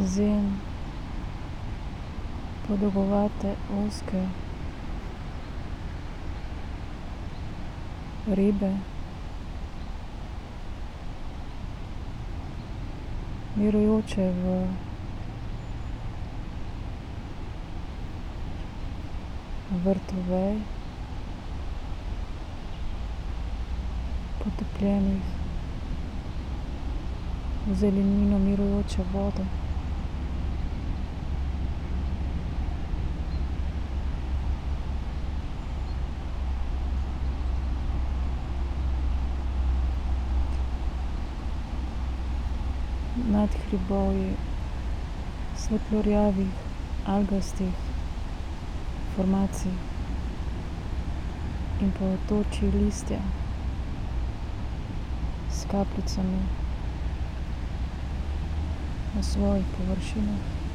zen, podolgovate, ozke ribe. Mirujoče v vrtu vej. Potopljenih v zelenino mirujoče vode. Nad hribovji svetlo rjavih algastih formacij in plavotoči listja s kapljicami na svojih površinah.